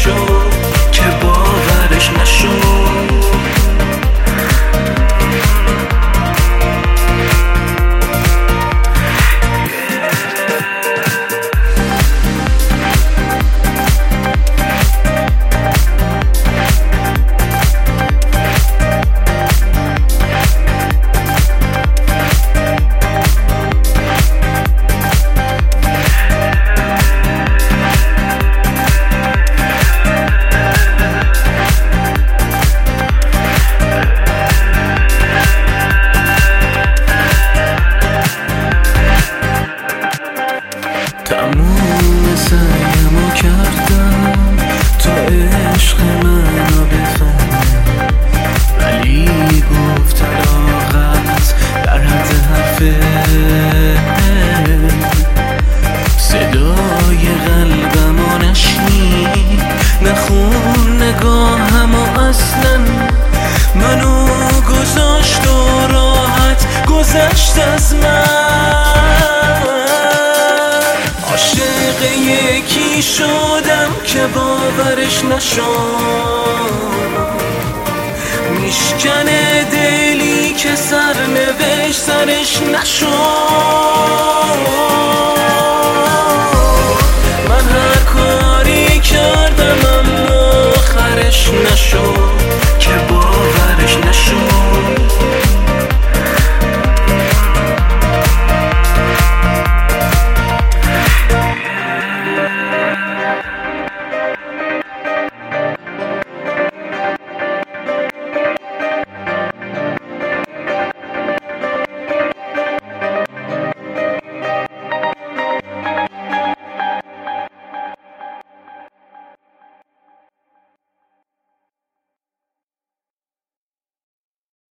show. تموم سعیمو کردم تا عشق منو بفهمه ولی گفت طلاقت در حد حرفه صدای قلبمو نشنید نخون نگاهمو اصلا منو گذاشت و راحت گذشت شدم که باورش نشد. میشکنه دلی که سرنوشت سرش نشد.